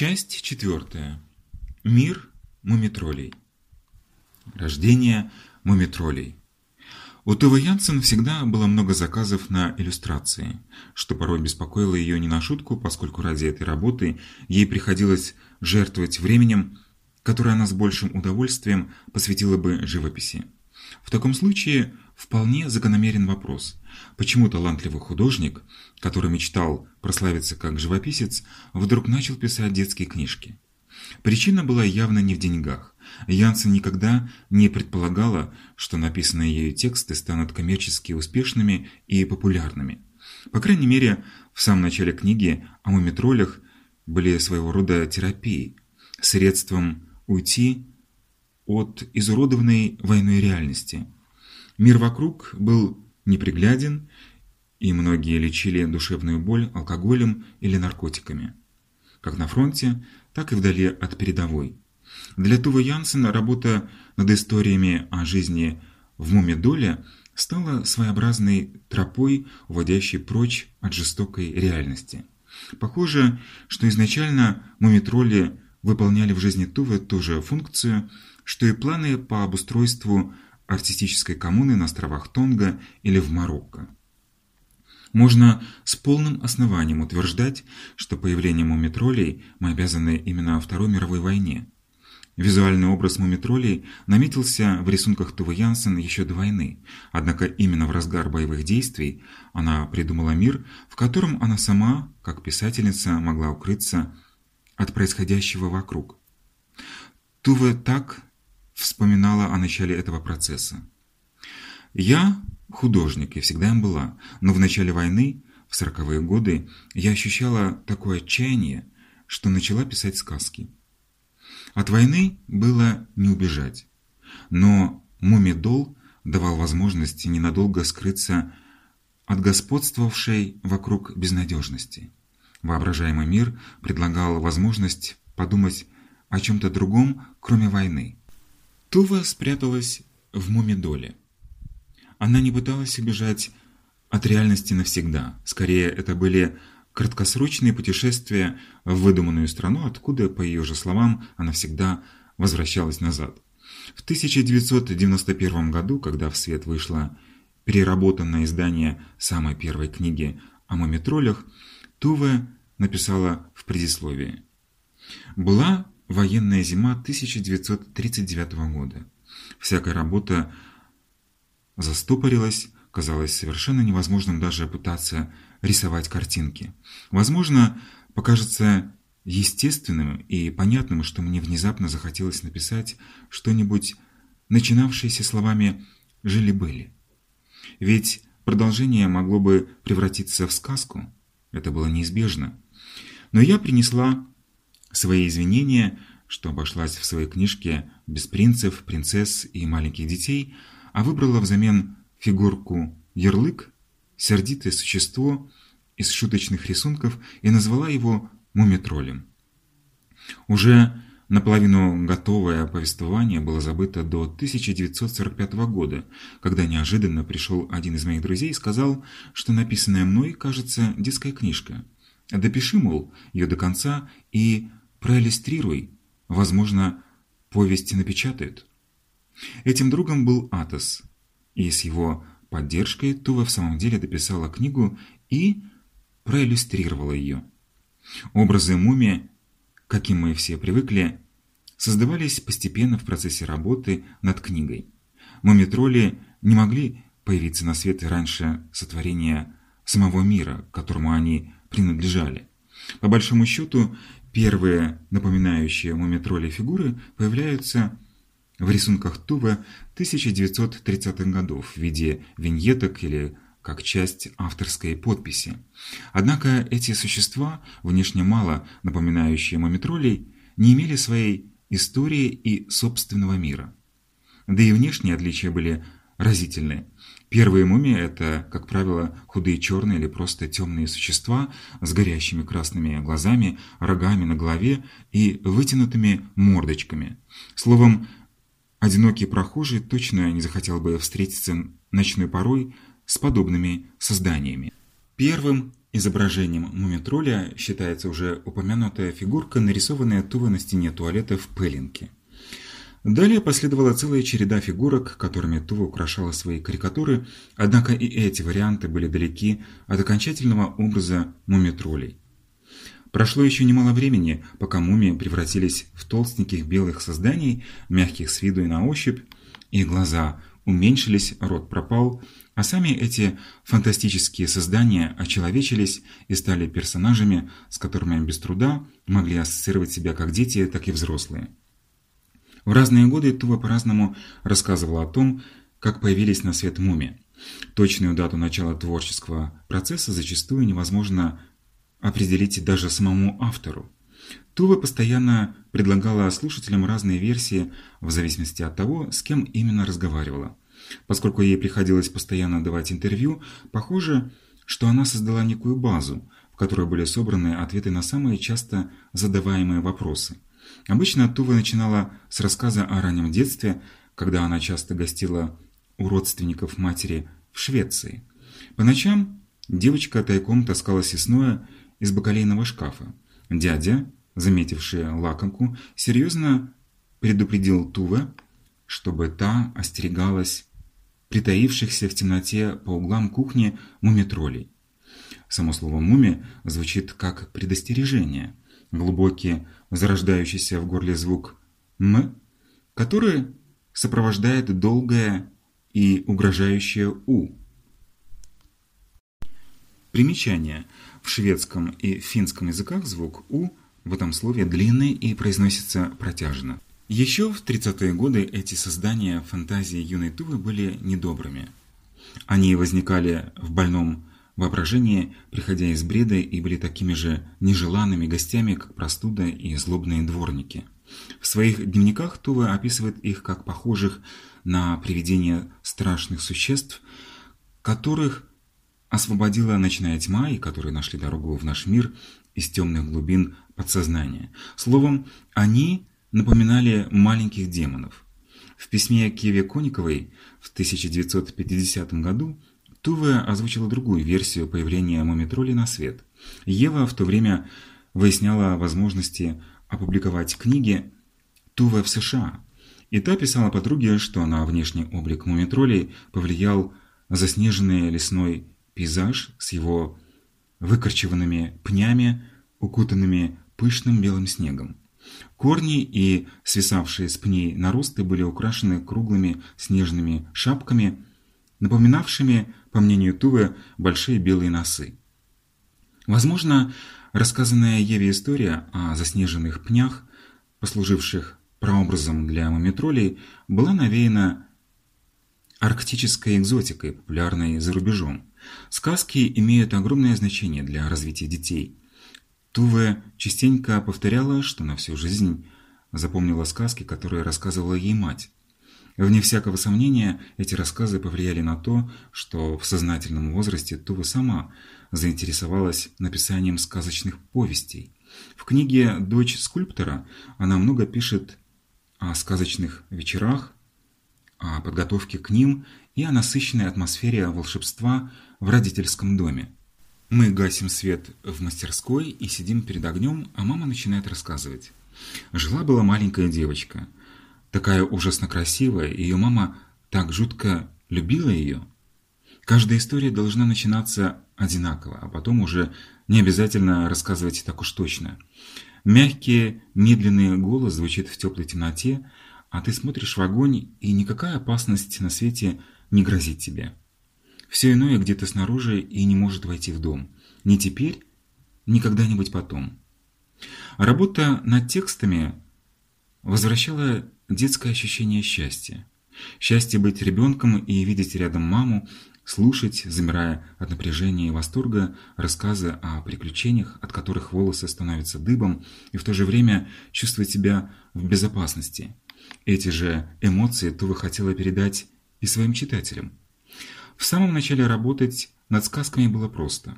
Часть четвертая. Мир мумитролей. Рождение мумитролей. У Тувы Янсен всегда было много заказов на иллюстрации, что порой беспокоило ее не на шутку, поскольку ради этой работы ей приходилось жертвовать временем, которое она с большим удовольствием посвятила бы живописи. В таком случае вполне закономерен вопрос, почему талантливый художник, который мечтал прославиться как живописец, вдруг начал писать детские книжки. Причина была явно не в деньгах. Янсен никогда не предполагала, что написанные ею тексты станут коммерчески успешными и популярными. По крайней мере, в самом начале книги о мумитролях были своего рода терапией, средством уйти от изуродованной войной реальности. Мир вокруг был непригляден, и многие лечили душевную боль алкоголем или наркотиками. Как на фронте, так и вдали от передовой. Для Тувы Янсена работа над историями о жизни в Мумидоле стала своеобразной тропой, уводящей прочь от жестокой реальности. Похоже, что изначально мумитроли выполняли в жизни Тувы ту же функцию, что и планы по обустройству артистической коммуны на островах Тонга или в Марокко. Можно с полным основанием утверждать, что появлением мумитролей мы обязаны именно Второй мировой войне. Визуальный образ мумитролей наметился в рисунках Тувы Янсен еще до войны, однако именно в разгар боевых действий она придумала мир, в котором она сама, как писательница, могла укрыться от происходящего вокруг. Туве так вспоминала о начале этого процесса. «Я художник, и всегда им была, но в начале войны, в сороковые годы, я ощущала такое отчаяние, что начала писать сказки. От войны было не убежать, но Мумидол давал возможность ненадолго скрыться от господствовавшей вокруг безнадежности. Воображаемый мир предлагал возможность подумать о чем-то другом, кроме войны. Тува спряталась в Мумидоле. Она не пыталась убежать от реальности навсегда. Скорее, это были краткосрочные путешествия в выдуманную страну, откуда, по ее же словам, она всегда возвращалась назад. В 1991 году, когда в свет вышло переработанное издание самой первой книги о мумитролях, Туве написала в предисловии. Была военная зима 1939 года. Всякая работа застопорилась, казалось совершенно невозможным даже пытаться рисовать картинки. Возможно, покажется естественным и понятным, что мне внезапно захотелось написать что-нибудь, начинавшееся словами «жили-были». Ведь продолжение могло бы превратиться в сказку. Это было неизбежно. Но я принесла свои извинения, что обошлась в своей книжке без принцев, принцесс и маленьких детей, а выбрала взамен фигурку ярлык, сердитое существо из шуточных рисунков и назвала его мумитролем. Уже наполовину готовое повествование было забыто до 1945 года, когда неожиданно пришел один из моих друзей и сказал, что написанная мной кажется детская книжка. Допиши, мол, ее до конца и проиллюстрируй, возможно, повесть напечатают. Этим другом был Атос, и с его поддержкой Тува в самом деле дописала книгу и проиллюстрировала ее. Образы мумии, каким мы все привыкли, создавались постепенно в процессе работы над книгой. Мумитроли не могли появиться на свет раньше сотворения самого мира, которому они принадлежали. По большому счету, первые напоминающие мумитроли фигуры появляются в рисунках Тува 1930-х годов в виде виньеток или как часть авторской подписи. Однако эти существа, внешне мало напоминающие мумитролей, не имели своей истории и собственного мира. Да и внешние отличия были разительны. Первые мумии – это, как правило, худые черные или просто темные существа с горящими красными глазами, рогами на голове и вытянутыми мордочками. Словом, одинокий прохожий точно не захотел бы встретиться ночной порой с подобными созданиями. Первым изображением мумитроля считается уже упомянутая фигурка, нарисованная Тувой на стене туалета в Пеллинке. Далее последовала целая череда фигурок, которыми Тува украшала свои карикатуры, однако и эти варианты были далеки от окончательного образа мумитролей. Прошло еще немало времени, пока мумии превратились в толстеньких белых созданий, мягких с виду и на ощупь, и глаза уменьшились, рот пропал, а сами эти фантастические создания очеловечились и стали персонажами, с которыми без труда могли ассоциировать себя как дети, так и взрослые. В разные годы Тува по-разному рассказывала о том, как появились на свет мумии. Точную дату начала творческого процесса зачастую невозможно определить даже самому автору. Тува постоянно предлагала слушателям разные версии в зависимости от того, с кем именно разговаривала. Поскольку ей приходилось постоянно давать интервью, похоже, что она создала некую базу, в которой были собраны ответы на самые часто задаваемые вопросы – Обычно Тува начинала с рассказа о раннем детстве, когда она часто гостила у родственников матери в Швеции. По ночам девочка тайком таскала сесное из бакалейного шкафа. Дядя, заметивший лакомку, серьезно предупредил Туве, чтобы та остерегалась притаившихся в темноте по углам кухни мумитролей. Само слово «муми» звучит как предостережение. Глубокие зарождающийся в горле звук «м», который сопровождает долгое и угрожающее «у». Примечание. В шведском и финском языках звук «у» в этом слове длинный и произносится протяжно. Еще в 30-е годы эти создания фантазии юной Тувы были недобрыми. Они возникали в больном воображении, приходя из бреда, и были такими же нежеланными гостями, как простуда и злобные дворники. В своих дневниках Тува описывает их как похожих на привидения страшных существ, которых освободила ночная тьма и которые нашли дорогу в наш мир из темных глубин подсознания. Словом, они напоминали маленьких демонов. В письме Кеве Кониковой в 1950 году Туве озвучила другую версию появления мумитроли на свет. Ева в то время выясняла возможности опубликовать книги Туве в США. И та писала подруге, что на внешний облик мумитролей повлиял заснеженный лесной пейзаж с его выкорчеванными пнями, укутанными пышным белым снегом. Корни и свисавшие с пней наросты были украшены круглыми снежными шапками, напоминавшими по мнению Тувы, большие белые носы. Возможно, рассказанная Еве история о заснеженных пнях, послуживших прообразом для мумитролей, была навеяна арктической экзотикой, популярной за рубежом. Сказки имеют огромное значение для развития детей. Туве частенько повторяла, что на всю жизнь запомнила сказки, которые рассказывала ей мать. Вне всякого сомнения, эти рассказы повлияли на то, что в сознательном возрасте Тува сама заинтересовалась написанием сказочных повестей. В книге «Дочь скульптора» она много пишет о сказочных вечерах, о подготовке к ним и о насыщенной атмосфере волшебства в родительском доме. Мы гасим свет в мастерской и сидим перед огнем, а мама начинает рассказывать. Жила-была маленькая девочка – такая ужасно красивая, ее мама так жутко любила ее. Каждая история должна начинаться одинаково, а потом уже не обязательно рассказывать так уж точно. Мягкий, медленный голос звучит в теплой темноте, а ты смотришь в огонь, и никакая опасность на свете не грозит тебе. Все иное где-то снаружи и не может войти в дом. Не теперь, ни когда-нибудь потом. Работа над текстами возвращала детское ощущение счастья. Счастье быть ребенком и видеть рядом маму, слушать, замирая от напряжения и восторга, рассказы о приключениях, от которых волосы становятся дыбом, и в то же время чувствовать себя в безопасности. Эти же эмоции Тува хотела передать и своим читателям. В самом начале работать над сказками было просто.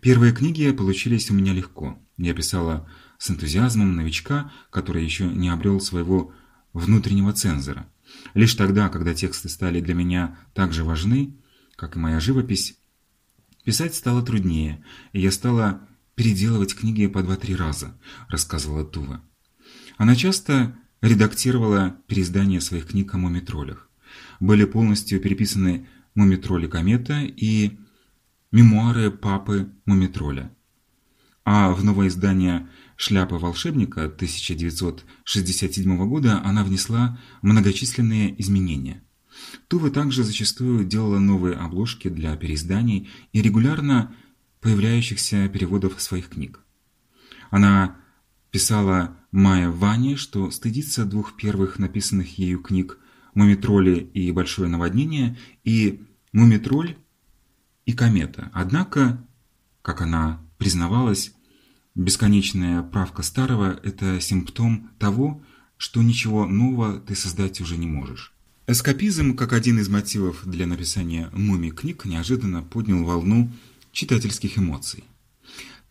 Первые книги получились у меня легко. Я писала с энтузиазмом новичка, который еще не обрел своего внутреннего цензора. Лишь тогда, когда тексты стали для меня так же важны, как и моя живопись, Писать стало труднее, и я стала переделывать книги по два-три раза, рассказывала Тува. Она часто редактировала переиздания своих книг о мумитролях. Были полностью переписаны «Мумитроли комета» и «Мемуары папы мумитроля». А в новое издание «Шляпа волшебника» 1967 года она внесла многочисленные изменения. Тува также зачастую делала новые обложки для переизданий и регулярно появляющихся переводов своих книг. Она писала Майя Ване, что стыдится двух первых написанных ею книг «Мумитроли и большое наводнение» и «Мумитроль и комета». Однако, как она признавалась, бесконечная правка старого – это симптом того, что ничего нового ты создать уже не можешь. Эскапизм, как один из мотивов для написания «Мумий» книг, неожиданно поднял волну читательских эмоций.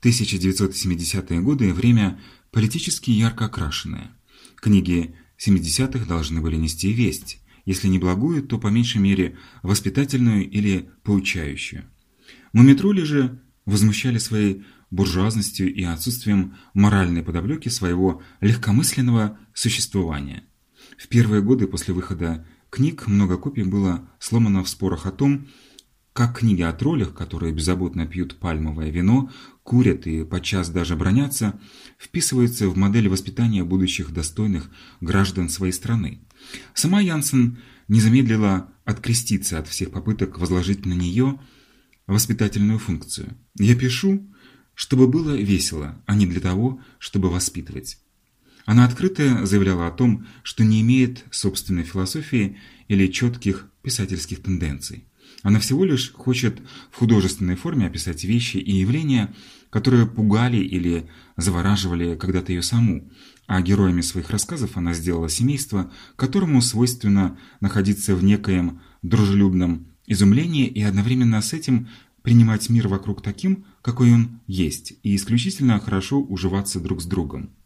1970-е годы – время политически ярко окрашенное. Книги 70-х должны были нести весть, если не благую, то по меньшей мере воспитательную или поучающую. Мумитроли же возмущали своей буржуазностью и отсутствием моральной подоплеки своего легкомысленного существования. В первые годы после выхода книг много копий было сломано в спорах о том, как книги о троллях, которые беззаботно пьют пальмовое вино, курят и подчас даже бронятся, вписываются в модель воспитания будущих достойных граждан своей страны. Сама Янсен не замедлила откреститься от всех попыток возложить на нее воспитательную функцию. «Я пишу, чтобы было весело, а не для того, чтобы воспитывать». Она открыто заявляла о том, что не имеет собственной философии или четких писательских тенденций. Она всего лишь хочет в художественной форме описать вещи и явления, которые пугали или завораживали когда-то ее саму, а героями своих рассказов она сделала семейство, которому свойственно находиться в некоем дружелюбном изумлении и одновременно с этим принимать мир вокруг таким, какой он есть, и исключительно хорошо уживаться друг с другом.